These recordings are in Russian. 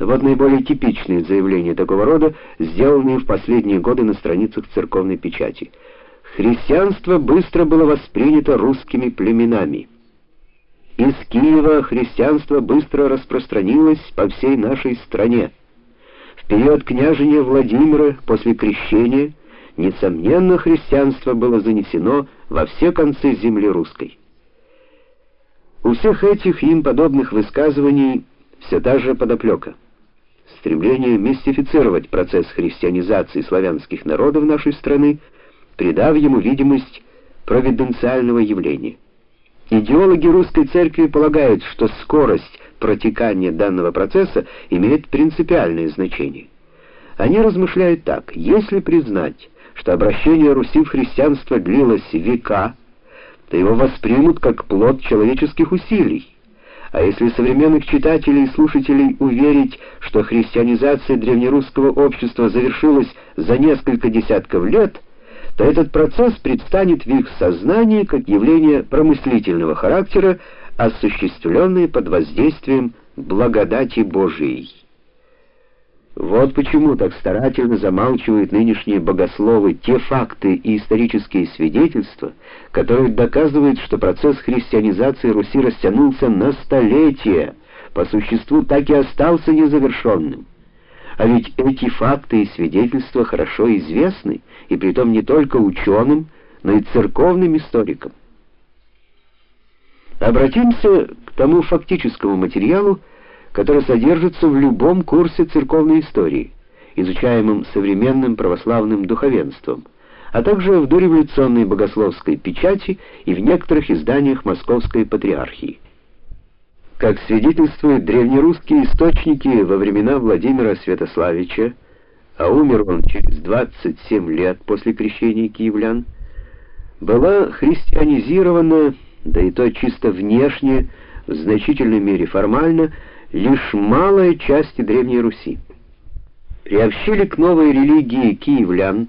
Вот наиболее типичные заявления такого рода, сделанные в последние годы на страницах церковной печати. Христианство быстро было воспринято русскими племенами. Из Киева христианство быстро распространилось по всей нашей стране. В период княжения Владимира после крещения несомненно христианство было занесено во все концы земли русской. У всех этих им подобных высказываний все та же подоплека. Стремление мистифицировать процесс христианизации славянских народов нашей страны, придав ему видимость провиденциального явления. Идеологи русской церкви полагают, что скорость протекания данного процесса имеет принципиальное значение. Они размышляют так: если признать, что обращение Руси в христианство длилось века, то его воспримут как плод человеческих усилий. А если современных читателей и слушателей уверить, что христианизация древнерусского общества завершилась за несколько десятков лет, то этот процесс предстанет в их сознании как явление промыслительного характера, осуществленное под воздействием благодати Божией. Вот почему так старательно замалчивают нынешние богословы те факты и исторические свидетельства, которые доказывают, что процесс христианизации Руси растянулся на столетия, по существу так и остался незавершенным. А ведь эти факты и свидетельства хорошо известны, и притом не только ученым, но и церковным историкам. Обратимся к тому фактическому материалу, который содержится в любом курсе церковной истории, изучаемом современным православным духовенством, а также в дореволюционной богословской печати и в некоторых изданиях Московской патриархии. Как свидетельствуют древнерусские источники во времена Владимира Святославича, а умер он через 27 лет после крещения киевлян, была христианизирована, да и то чисто внешне, в значительной мере формально, лишь малая часть Древней Руси. Приобщили к новой религии киевлян,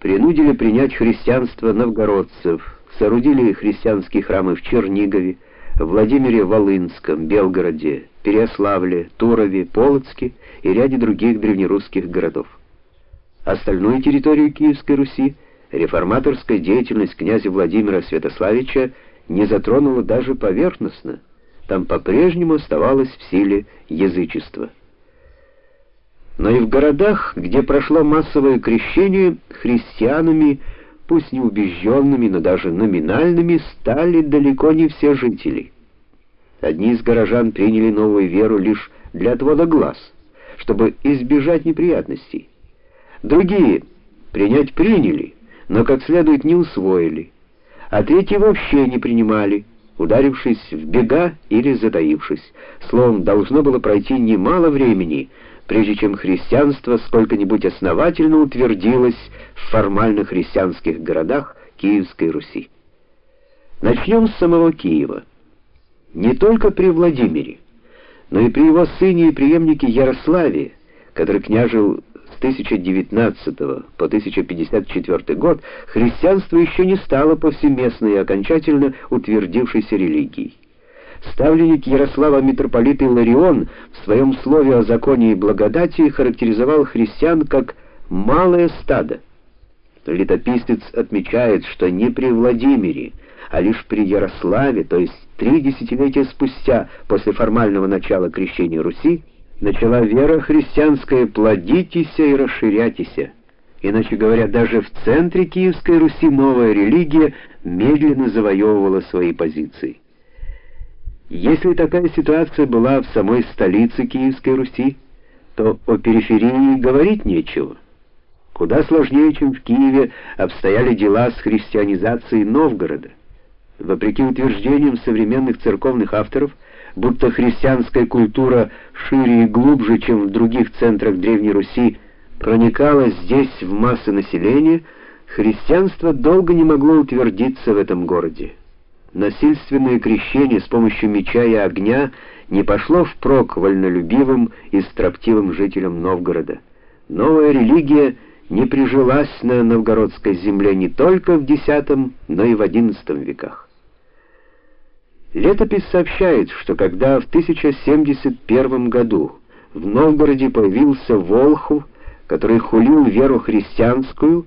принудили принять христианство новгородцев, соорудили христианские храмы в Чернигове, Владимире Волынском, Белгороде, Переяславле, Турове, Полоцке и ряде других древнерусских городов. Остальную территорию Киевской Руси реформаторская деятельность князя Владимира Святославича не затронула даже поверхностно – там по-прежнему оставалось в силе язычество. Но и в городах, где прошло массовое крещение, христианами, пусть не убежденными, но даже номинальными, стали далеко не все жители. Одни из горожан приняли новую веру лишь для отвода глаз, чтобы избежать неприятностей. Другие принять приняли, но как следует не усвоили, а третьи вообще не принимали ударившись в бега или затаившись. Словом, должно было пройти немало времени, прежде чем христианство сколько-нибудь основательно утвердилось в формально христианских городах Киевской Руси. Начнем с самого Киева. Не только при Владимире, но и при его сыне и преемнике Ярославе, который княжил 1019 по 1054 год христианство еще не стало повсеместной и окончательно утвердившейся религией. Ставленник Ярослава митрополит Иларион в своем слове о законе и благодати характеризовал христиан как «малое стадо». Летописец отмечает, что не при Владимире, а лишь при Ярославе, то есть три десятилетия спустя после формального начала крещения Руси, начала вера христианская плодитесь и расширятися. Иначе говоря, даже в центре Киевской Руси новая религия медленно завоевывала свои позиции. Если такая ситуация была в самой столице Киевской Руси, то о периферии говорить нечего. Куда сложнее, чем в Киеве, обстояли дела с христианизацией Новгорода. Вопреки утверждениям современных церковных авторов, будто христианская культура шире и глубже, чем в других центрах Древней Руси, проникала здесь в массы населения, христианство долго не могло утвердиться в этом городе. Насильственное крещение с помощью меча и огня не пошло впрок вольнолюбивым и строптивым жителям Новгорода. Новая религия не прижилась на новгородской земле не только в X, но и в XI веках. Летопись сообщает, что когда в 1071 году в Новгороде появился Волхв, который хулил веру христианскую,